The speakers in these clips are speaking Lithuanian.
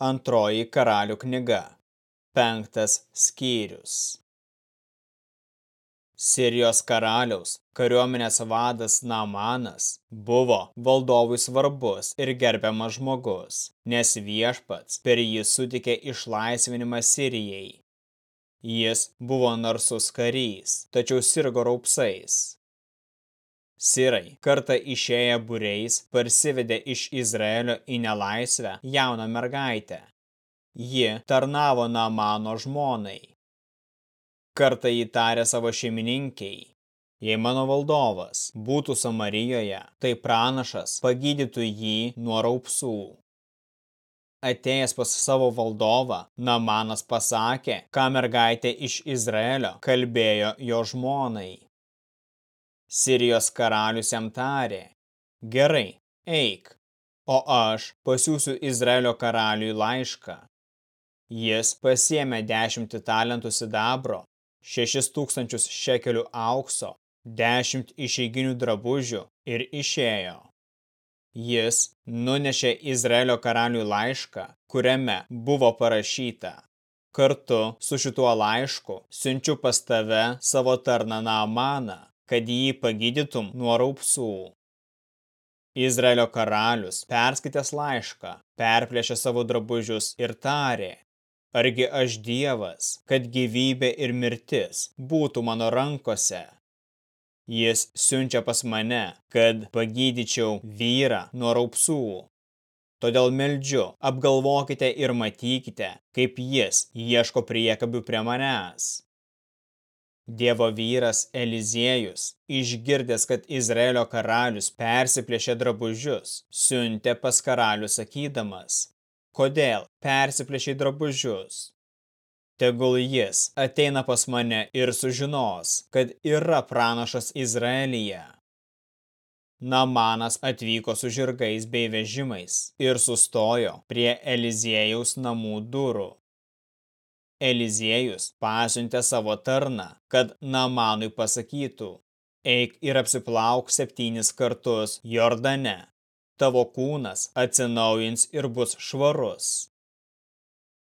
Antroji karalių knyga. Penktas skyrius. Sirijos karaliaus kariuomenės vadas Namanas buvo valdovui svarbus ir gerbiamas žmogus, nes viešpats per jį sutikė išlaisvinimą Sirijai. Jis buvo narsus karys, tačiau sirgo raupsais. Sirai kartą išėję būreis parsivedė iš Izraelio į nelaisvę jauną mergaitę. Ji tarnavo Namano žmonai. Kartą jį tarė savo šeimininkiai. Jei mano valdovas būtų Samarijoje, tai pranašas pagydytų jį nuo raupsų. Atėjęs pas savo valdovą, Namanas pasakė, ką mergaitė iš Izraelio kalbėjo jo žmonai. Sirijos karalius jam tarė, gerai, eik, o aš pasiūsiu Izraelio karaliui laišką. Jis pasiėmė dešimtį talentų sidabro, šešis tūkstančius šekelių aukso, dešimt išeiginių drabužių ir išėjo. Jis nunešė Izraelio karaliui laišką, kuriame buvo parašyta. Kartu su šituo laišku siunčiu pas tave savo tarną Naamaną, kad jį pagydytum nuo raupsų. Izraelio karalius, perskaitęs laišką, perplėšė savo drabužius ir tarė, argi aš dievas, kad gyvybė ir mirtis būtų mano rankose. Jis siunčia pas mane, kad pagydyčiau vyrą nuo raupsų. Todėl meldžiu, apgalvokite ir matykite, kaip jis ieško priekabių prie manęs. Dievo vyras Eliziejus, išgirdęs, kad Izraelio karalius persiplėšė drabužius, siuntė pas karalių sakydamas, kodėl persiplėšė drabužius. Tegul jis ateina pas mane ir sužinos, kad yra pranašas Izraelyje. Namanas atvyko su žirgais bei vežimais ir sustojo prie Eliziejaus namų durų. Eliziejus pasiuntė savo tarną, kad Namanui pasakytų, eik ir apsiplauk septynis kartus Jordane, tavo kūnas atsinaujins ir bus švarus.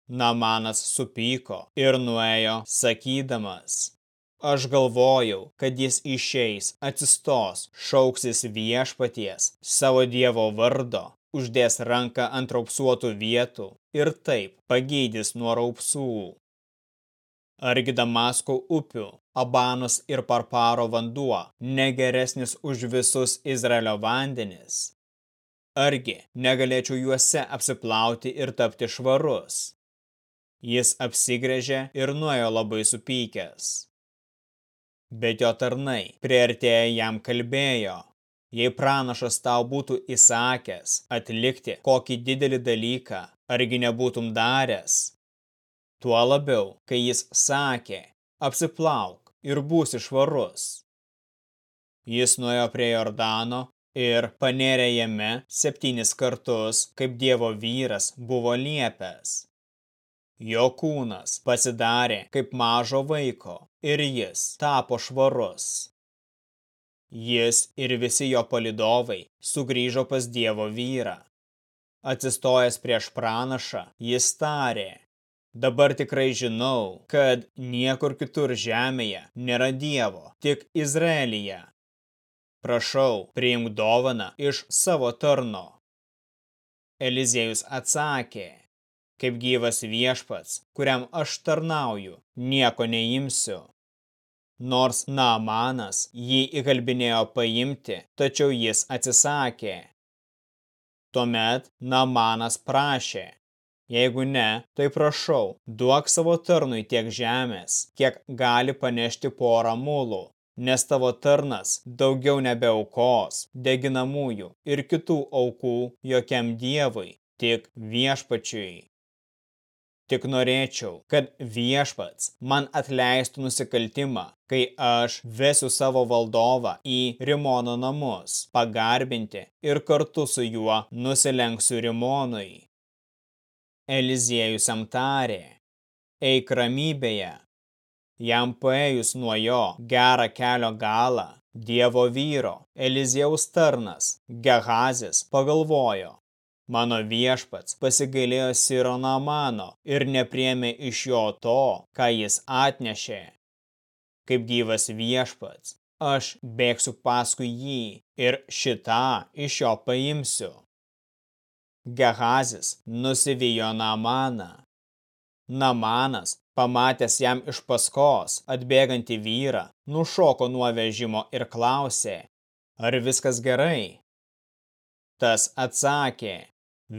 Namanas supyko ir nuėjo, sakydamas, aš galvojau, kad jis išeis, atsistos, šauksis viešpaties, savo dievo vardo, uždės ranką ant raupsuotų vietų ir taip pagydys nuo raupsų. Argi Damasko upių, Abanos ir Parparo vanduo negeresnis už visus Izraelio vandenis? Argi negalėčiau juose apsiplauti ir tapti švarus? Jis apsigrėžė ir nuėjo labai supykęs. Bet jo tarnai priartėję jam kalbėjo, jei pranašas tau būtų įsakęs atlikti kokį didelį dalyką, argi nebūtum daręs, Tuo labiau, kai jis sakė, apsiplauk ir būsi švarus. Jis nuėjo prie Jordano ir panėrė jame septynis kartus, kaip Dievo vyras buvo liepęs. Jo kūnas pasidarė kaip mažo vaiko ir jis tapo švarus. Jis ir visi jo palidovai sugrįžo pas Dievo vyrą. Atsistojęs prieš pranašą, jis tarė, Dabar tikrai žinau, kad niekur kitur žemėje nėra Dievo, tik Izraelyje. Prašau, priimk dovaną iš savo tarno. Eliziejus atsakė, kaip gyvas viešpats, kuriam aš tarnauju, nieko neimsiu. Nors Naamanas jį įkalbinėjo paimti, tačiau jis atsisakė. Tuomet Naamanas prašė, Jeigu ne, tai prašau, duok savo tarnui tiek žemės, kiek gali panešti porą mulų, nes tavo tarnas daugiau nebeaukos, deginamųjų ir kitų aukų jokiam dievui, tik viešpačiui. Tik norėčiau, kad viešpats man atleistų nusikaltimą, kai aš vesiu savo valdovą į Rimono namus, pagarbinti ir kartu su juo nusilenksiu Rimonui. Eliziejus jam tarė, eik ramybėje. Jam paėjus nuo jo gerą kelio galą, Dievo vyro, Eliziejaus tarnas, Gehazis, pagalvojo, Mano viešpats pasigailėjo Siro Namano ir nepriemė iš jo to, ką jis atnešė. Kaip gyvas viešpats, aš bėgsiu paskui jį ir šitą iš jo paimsiu. Gehazis nusivijo Namaną. Namanas, pamatęs jam iš paskos atbėgantį vyrą, nušoko nuo vežimo ir klausė, ar viskas gerai? Tas atsakė,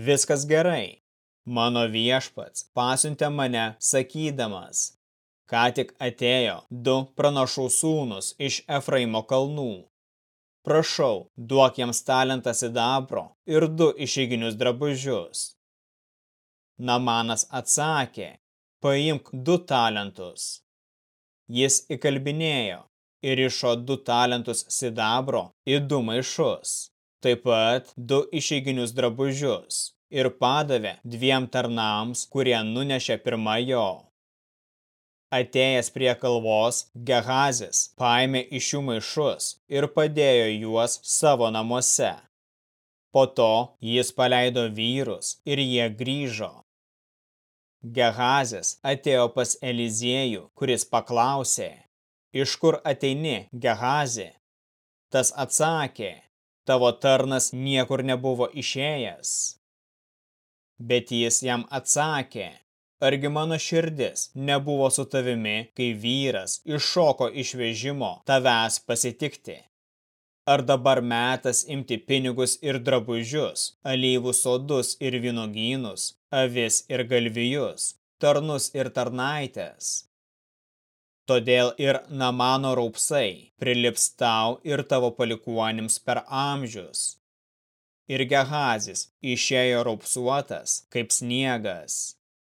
viskas gerai. Mano viešpats pasiuntė mane sakydamas, ką tik atėjo du pranašų sūnus iš Efraimo kalnų Prašau, duok jiems talentą sidabro ir du išeiginius drabužius. Namanas atsakė, paimk du talentus. Jis įkalbinėjo ir išo du talentus sidabro į du maišus, taip pat du išeiginius drabužius ir padavė dviem tarnams, kurie nunešė pirmą jo. Atėjęs prie kalvos, Gehazis paėmė iš jų maišus ir padėjo juos savo namuose. Po to jis paleido vyrus ir jie grįžo. Gehazis atėjo pas Eliziejų, kuris paklausė, iš kur ateini, Gehazi? Tas atsakė, tavo tarnas niekur nebuvo išėjęs. Bet jis jam atsakė, Argi mano širdis nebuvo su tavimi, kai vyras iššoko iš vežimo tavęs pasitikti? Ar dabar metas imti pinigus ir drabužius, alyvų sodus ir vynogynus, avis ir galvijus, tarnus ir tarnaitės? Todėl ir namano raupsai prilips tau ir tavo palikuonims per amžius. Ir Gehazis išėjo raupsuotas kaip sniegas.